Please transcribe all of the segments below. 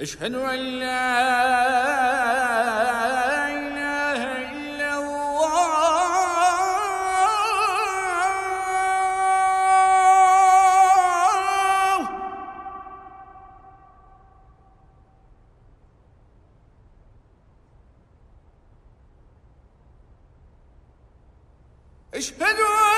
أشهد أن لا إله إلا الله. أشهد أن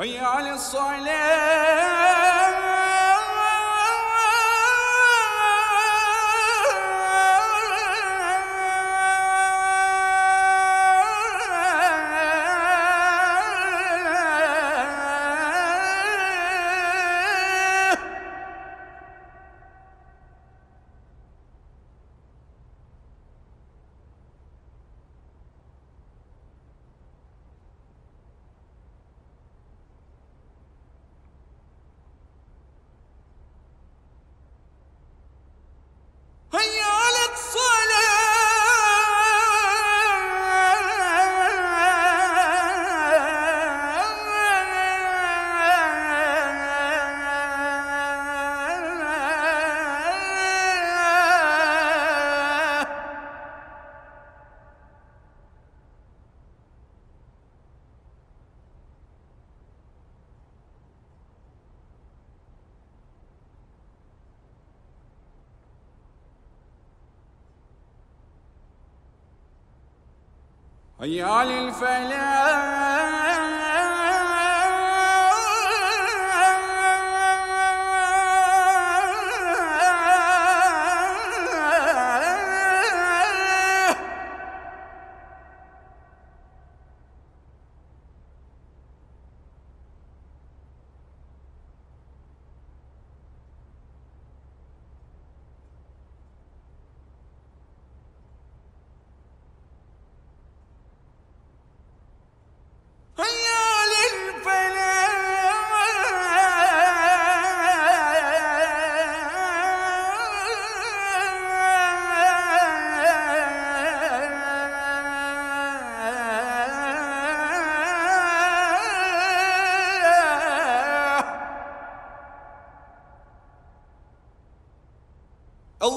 هيا على الصلاة هيا على